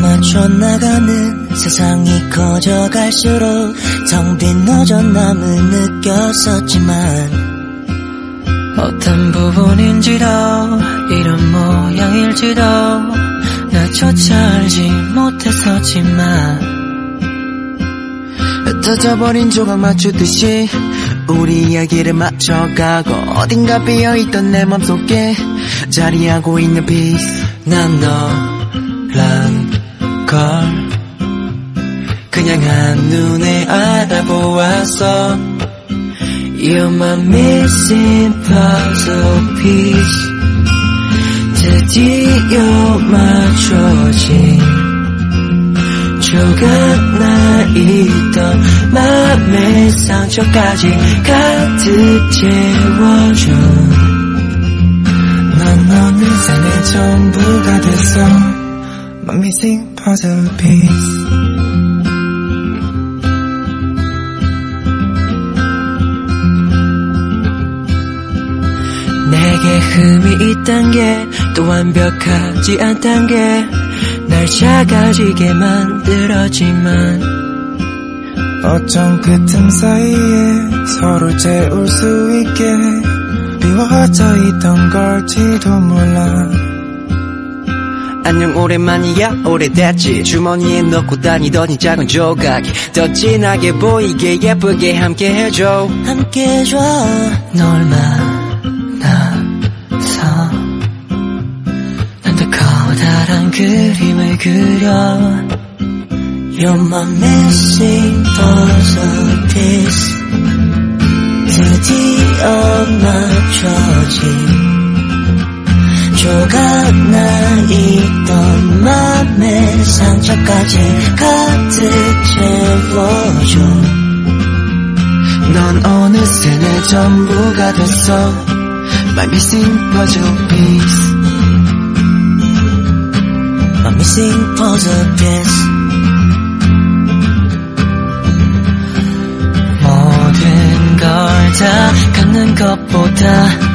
맞춰 나가는 세상이 커져갈수록 텅빈 허전함을 느꼈었지만 어떤 부분인지도 이런 모양일지도 나조차 알지 못했었지만 흩어져버린 조각 맞추듯이 우리 이야기를 맞춰가고 어딘가 비어있던 내 맘속에 자리하고 있는 피스 난너 란 걸. 그냥 한눈에 알아보았어. You're my missing puzzle piece 드디어 맞춰진 조각 나 있던 맘의 상처까지 가득 채워줘 넌 어느새 내 전부가 됐어 My missing puzzle piece. 내게 흠이 있단 게 또 완벽하지 않단 게 날 작아지게 만들었지만 어쩜 그 틈 사이에 서로 재울 수 있게 비워져 있던 걸지도 몰라 안녕 오랜만이야. 오래됐지. 주머니에 넣고 다니던 이 작은 조각이 더 진하게 보이게 예쁘게 함께 해줘. 함께 해줘. 널 만나서. 난 더 커다란 그림을 그려. You're my missing puzzle piece. 드디어 맞춰진 조각 나 있던 맘의 상처까지 가득 채워줘 넌 어느새 내 전부가 됐어 My missing puzzle piece My missing puzzle piece 모든 걸 다 갖는 것보다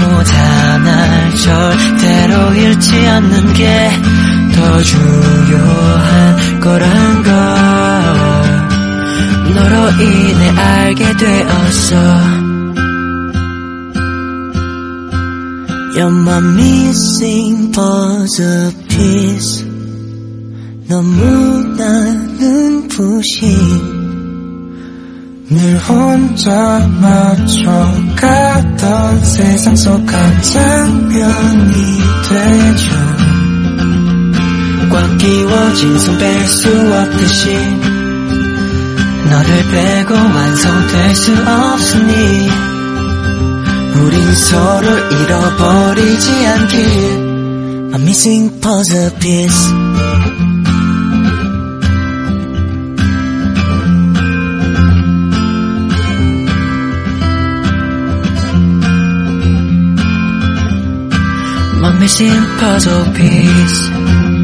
무엇 하나를 절대로 잃지 않는 게 더 중요한 거란 걸. 너로 인해 알게 되었어. You're my missing puzzle piece 너무나는 부신 늘 혼자 맞춰가던 세상 속한 장면이 되죠. 꽉 끼워진 손 뺄 수 없듯이 너를 빼고 완성될 수 없으니 우린 서로 잃어버리지 않길. My missing puzzle piece missing puzzle piece